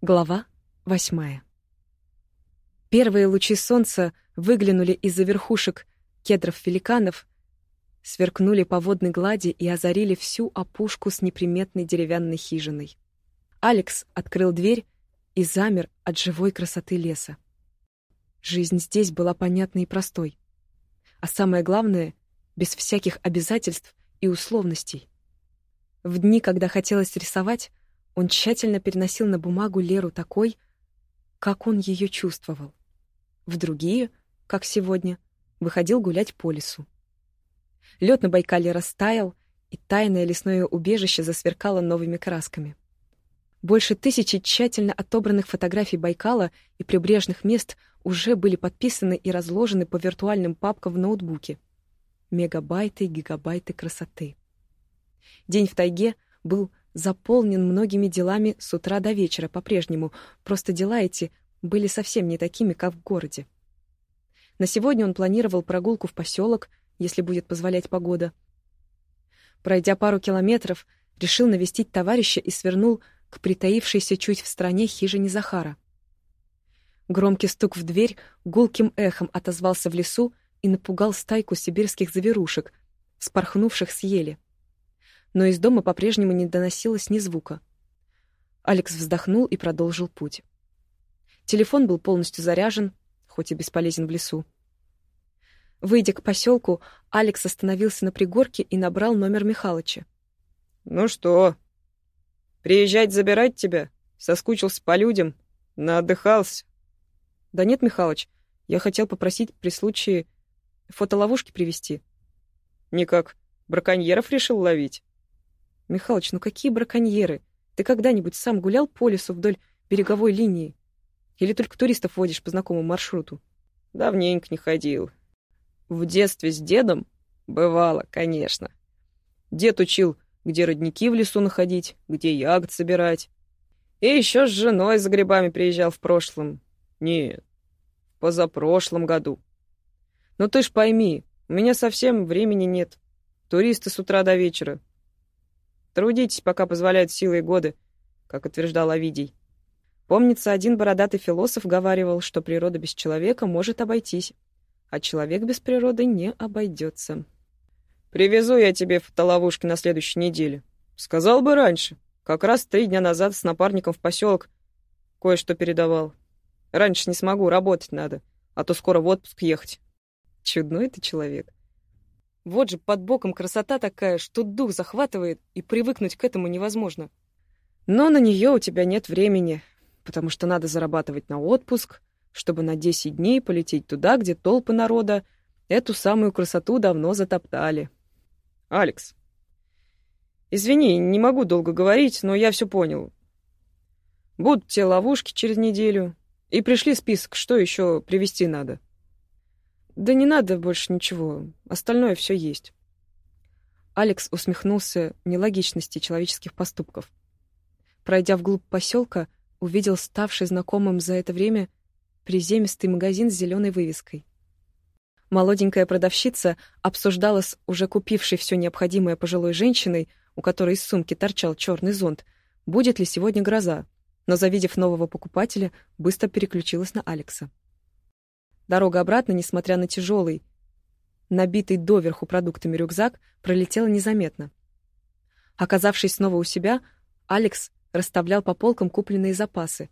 Глава восьмая. Первые лучи солнца выглянули из-за верхушек кедров-великанов, сверкнули по водной глади и озарили всю опушку с неприметной деревянной хижиной. Алекс открыл дверь и замер от живой красоты леса. Жизнь здесь была понятной и простой. А самое главное — без всяких обязательств и условностей. В дни, когда хотелось рисовать, он тщательно переносил на бумагу Леру такой, как он ее чувствовал. В другие, как сегодня, выходил гулять по лесу. Лед на Байкале растаял, и тайное лесное убежище засверкало новыми красками. Больше тысячи тщательно отобранных фотографий Байкала и прибрежных мест уже были подписаны и разложены по виртуальным папкам в ноутбуке. Мегабайты и гигабайты красоты. День в тайге был заполнен многими делами с утра до вечера по-прежнему, просто дела эти были совсем не такими, как в городе. На сегодня он планировал прогулку в поселок, если будет позволять погода. Пройдя пару километров, решил навестить товарища и свернул к притаившейся чуть в стороне хижине Захара. Громкий стук в дверь гулким эхом отозвался в лесу и напугал стайку сибирских заверушек, спорхнувших с ели но из дома по-прежнему не доносилось ни звука. Алекс вздохнул и продолжил путь. Телефон был полностью заряжен, хоть и бесполезен в лесу. Выйдя к поселку, Алекс остановился на пригорке и набрал номер Михалыча. «Ну что, приезжать забирать тебя? Соскучился по людям? Наотдыхался?» «Да нет, Михалыч, я хотел попросить при случае фотоловушки привезти». «Никак, браконьеров решил ловить?» Михалыч, ну какие браконьеры? Ты когда-нибудь сам гулял по лесу вдоль береговой линии? Или только туристов водишь по знакомому маршруту? Давненько не ходил. В детстве с дедом бывало, конечно. Дед учил, где родники в лесу находить, где ягод собирать. И еще с женой за грибами приезжал в прошлом. Нет, позапрошлом году. Но ты ж пойми, у меня совсем времени нет. Туристы с утра до вечера. Трудитесь, пока позволяют силы и годы, как утверждал Овидий. Помнится, один бородатый философ говаривал, что природа без человека может обойтись, а человек без природы не обойдется. «Привезу я тебе фотоловушки на следующей неделе. Сказал бы раньше. Как раз три дня назад с напарником в поселок кое-что передавал. Раньше не смогу, работать надо, а то скоро в отпуск ехать». Чудной ты человек. Вот же под боком красота такая, что дух захватывает, и привыкнуть к этому невозможно. Но на нее у тебя нет времени, потому что надо зарабатывать на отпуск, чтобы на 10 дней полететь туда, где толпы народа эту самую красоту давно затоптали. Алекс, извини, не могу долго говорить, но я все понял. Будут те ловушки через неделю. И пришли список, что еще привезти надо. Да не надо больше ничего, остальное все есть. Алекс усмехнулся нелогичности человеческих поступков. Пройдя вглубь поселка, увидел ставший знакомым за это время приземистый магазин с зеленой вывеской. Молоденькая продавщица обсуждала с уже купившей все необходимое пожилой женщиной, у которой из сумки торчал черный зонт, будет ли сегодня гроза, но, завидев нового покупателя, быстро переключилась на Алекса. Дорога обратно, несмотря на тяжелый, набитый доверху продуктами рюкзак, пролетела незаметно. Оказавшись снова у себя, Алекс расставлял по полкам купленные запасы,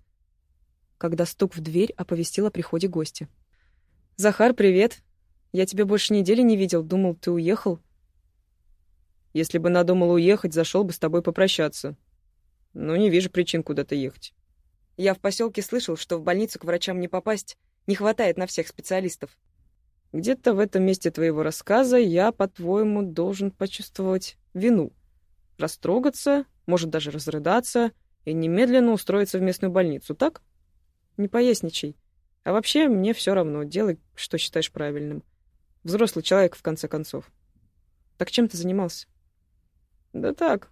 когда стук в дверь оповестил о приходе гостя. «Захар, привет! Я тебя больше недели не видел, думал, ты уехал». «Если бы надумал уехать, зашел бы с тобой попрощаться. Но не вижу причин куда-то ехать». Я в поселке слышал, что в больницу к врачам не попасть, не хватает на всех специалистов. Где-то в этом месте твоего рассказа я, по-твоему, должен почувствовать вину. Растрогаться, может даже разрыдаться и немедленно устроиться в местную больницу, так? Не поясничай. А вообще, мне все равно, делай, что считаешь правильным. Взрослый человек, в конце концов. Так чем ты занимался? Да так.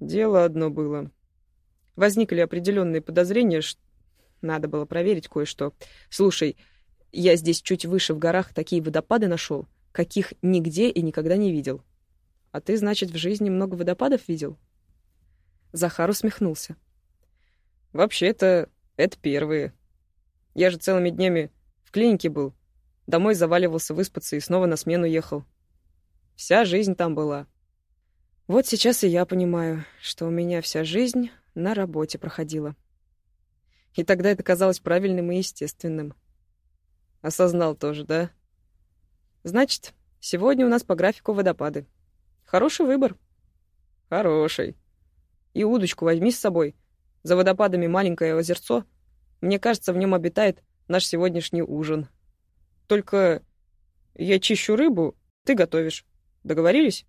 Дело одно было. Возникли определенные подозрения, что надо было проверить кое-что. Слушай, я здесь чуть выше в горах такие водопады нашел, каких нигде и никогда не видел. А ты, значит, в жизни много водопадов видел? Захар усмехнулся. Вообще-то, это первые. Я же целыми днями в клинике был. Домой заваливался выспаться и снова на смену ехал. Вся жизнь там была. Вот сейчас и я понимаю, что у меня вся жизнь на работе проходила. И тогда это казалось правильным и естественным. Осознал тоже, да? Значит, сегодня у нас по графику водопады. Хороший выбор. Хороший. И удочку возьми с собой. За водопадами маленькое озерцо. Мне кажется, в нем обитает наш сегодняшний ужин. Только я чищу рыбу, ты готовишь. Договорились?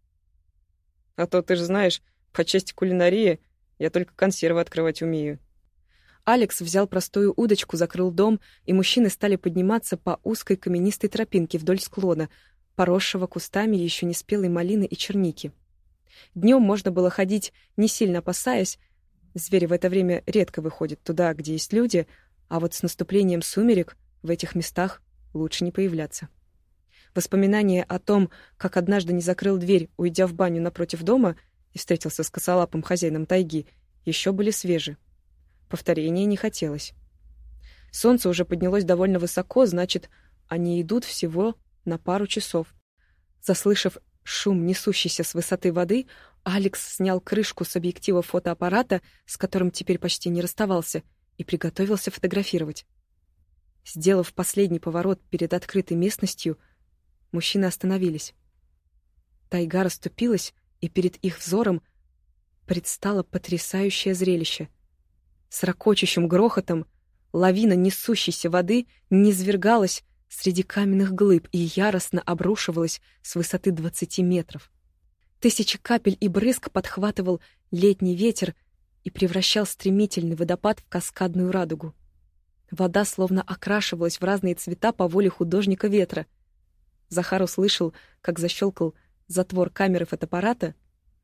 А то, ты же знаешь, по части кулинарии я только консервы открывать умею. Алекс взял простую удочку, закрыл дом, и мужчины стали подниматься по узкой каменистой тропинке вдоль склона, поросшего кустами еще не спелой малины и черники. Днем можно было ходить, не сильно опасаясь. Звери в это время редко выходят туда, где есть люди, а вот с наступлением сумерек в этих местах лучше не появляться. Воспоминания о том, как однажды не закрыл дверь, уйдя в баню напротив дома и встретился с косолапым хозяином тайги, еще были свежи. Повторения не хотелось. Солнце уже поднялось довольно высоко, значит, они идут всего на пару часов. Заслышав шум, несущийся с высоты воды, Алекс снял крышку с объектива фотоаппарата, с которым теперь почти не расставался, и приготовился фотографировать. Сделав последний поворот перед открытой местностью, мужчины остановились. Тайга расступилась, и перед их взором предстало потрясающее зрелище — с ракочущим грохотом лавина несущейся воды низвергалась среди каменных глыб и яростно обрушивалась с высоты двадцати метров. Тысячи капель и брызг подхватывал летний ветер и превращал стремительный водопад в каскадную радугу. Вода словно окрашивалась в разные цвета по воле художника ветра. Захар услышал, как защелкал затвор камеры фотоаппарата,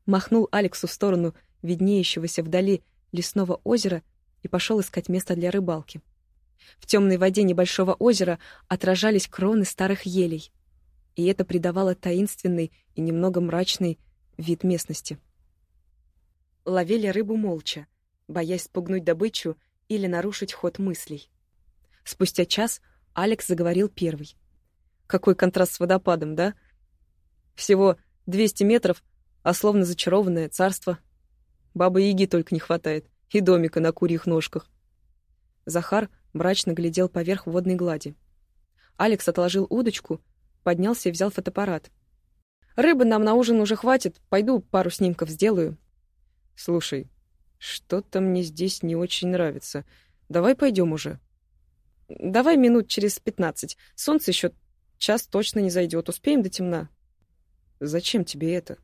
махнул Алексу в сторону виднеющегося вдали лесного озера и пошел искать место для рыбалки. В темной воде небольшого озера отражались кроны старых елей, и это придавало таинственный и немного мрачный вид местности. Ловили рыбу молча, боясь спугнуть добычу или нарушить ход мыслей. Спустя час Алекс заговорил первый. Какой контраст с водопадом, да? Всего 200 метров, а словно зачарованное царство. Бабы-яги только не хватает и домика на курьих ножках. Захар мрачно глядел поверх водной глади. Алекс отложил удочку, поднялся и взял фотоаппарат. «Рыбы нам на ужин уже хватит, пойду пару снимков сделаю». «Слушай, что-то мне здесь не очень нравится. Давай пойдем уже». «Давай минут через пятнадцать. Солнце еще час точно не зайдет. Успеем до темна». «Зачем тебе это?»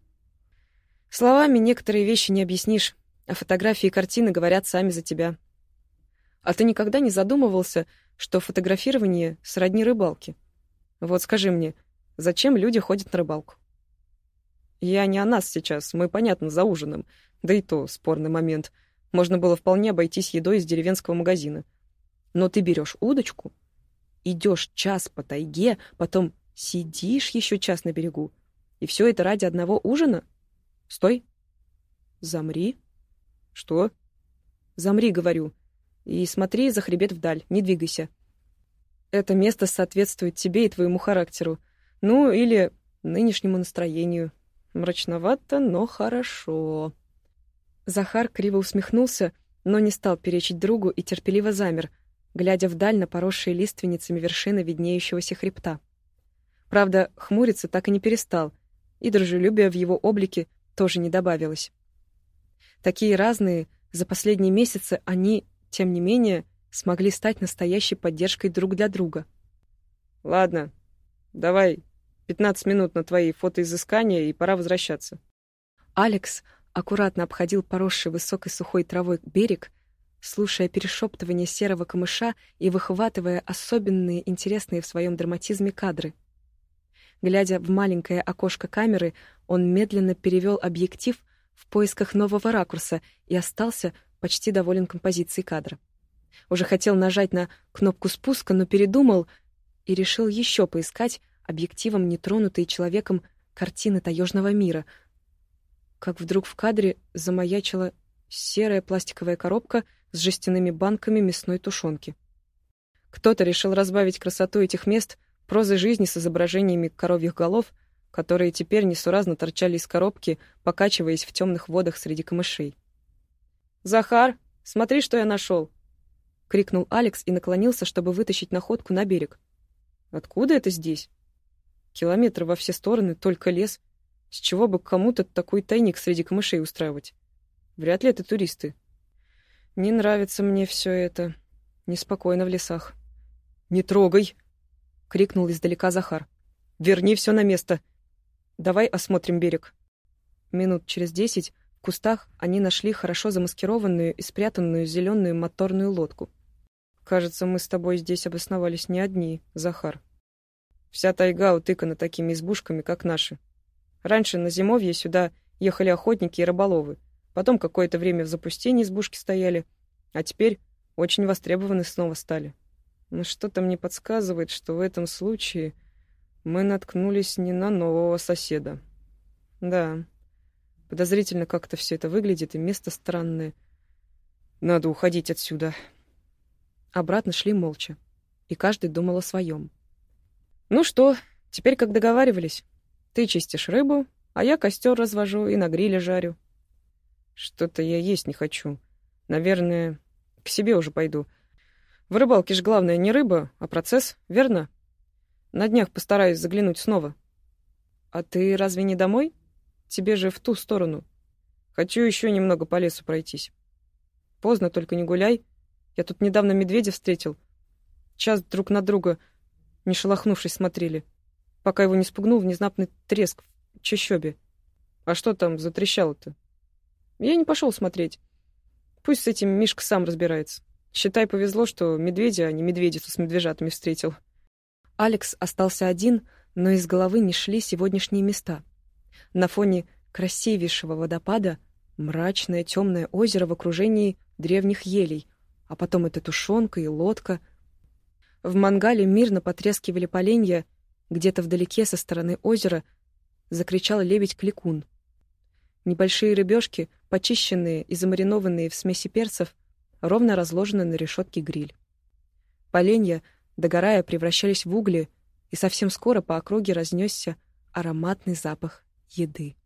«Словами некоторые вещи не объяснишь а фотографии и картины говорят сами за тебя. А ты никогда не задумывался, что фотографирование сродни рыбалке? Вот скажи мне, зачем люди ходят на рыбалку? Я не о нас сейчас, мы, понятно, за ужином. Да и то спорный момент. Можно было вполне обойтись едой из деревенского магазина. Но ты берешь удочку, идешь час по тайге, потом сидишь еще час на берегу. И все это ради одного ужина? Стой. Замри. «Что?» «Замри, — говорю, — и смотри за хребет вдаль, не двигайся. Это место соответствует тебе и твоему характеру. Ну, или нынешнему настроению. Мрачновато, но хорошо». Захар криво усмехнулся, но не стал перечить другу и терпеливо замер, глядя вдаль на поросшие лиственницами вершины виднеющегося хребта. Правда, хмуриться так и не перестал, и дружелюбия в его облике тоже не добавилось. Такие разные, за последние месяцы они, тем не менее, смогли стать настоящей поддержкой друг для друга. «Ладно, давай 15 минут на твои фотоизыскания, и пора возвращаться». Алекс аккуратно обходил поросший высокой сухой травой берег, слушая перешептывание серого камыша и выхватывая особенные интересные в своем драматизме кадры. Глядя в маленькое окошко камеры, он медленно перевел объектив в поисках нового ракурса и остался почти доволен композицией кадра. Уже хотел нажать на кнопку спуска, но передумал и решил еще поискать объективом нетронутые человеком картины таежного мира. Как вдруг в кадре замаячила серая пластиковая коробка с жестяными банками мясной тушенки. Кто-то решил разбавить красоту этих мест прозой жизни с изображениями коровьих голов, которые теперь несуразно торчали из коробки, покачиваясь в темных водах среди камышей. «Захар, смотри, что я нашел!» — крикнул Алекс и наклонился, чтобы вытащить находку на берег. «Откуда это здесь?» «Километры во все стороны, только лес. С чего бы кому-то такой тайник среди камышей устраивать? Вряд ли это туристы. Не нравится мне все это. Неспокойно в лесах». «Не трогай!» — крикнул издалека Захар. «Верни все на место. Давай осмотрим берег». Минут через десять в кустах они нашли хорошо замаскированную и спрятанную зеленую моторную лодку. «Кажется, мы с тобой здесь обосновались не одни, Захар. Вся тайга утыкана такими избушками, как наши. Раньше на зимовье сюда ехали охотники и рыболовы. Потом какое-то время в запустении избушки стояли, а теперь очень востребованы снова стали. Но что-то мне подсказывает, что в этом случае мы наткнулись не на нового соседа. Да, подозрительно как-то все это выглядит, и место странное. Надо уходить отсюда. Обратно шли молча, и каждый думал о своем. Ну что, теперь как договаривались. Ты чистишь рыбу, а я костер развожу и на гриле жарю. Что-то я есть не хочу. Наверное, к себе уже пойду. — в рыбалке ж главное не рыба, а процесс, верно? На днях постараюсь заглянуть снова. А ты разве не домой? Тебе же в ту сторону. Хочу еще немного по лесу пройтись. Поздно, только не гуляй. Я тут недавно медведя встретил. Час друг на друга, не шелохнувшись, смотрели, пока его не спугнул внезапный треск в чащобе. А что там затрещало-то? Я не пошел смотреть. Пусть с этим Мишка сам разбирается. Считай, повезло, что медведя, а не медведицу с медвежатами встретил. Алекс остался один, но из головы не шли сегодняшние места. На фоне красивейшего водопада мрачное темное озеро в окружении древних елей, а потом эта тушенка и лодка. В мангале мирно потрескивали поленья, где-то вдалеке со стороны озера закричал лебедь-кликун. Небольшие рыбешки, почищенные и замаринованные в смеси перцев, ровно разложены на решетке гриль. Поленья, догорая, превращались в угли, и совсем скоро по округе разнесся ароматный запах еды.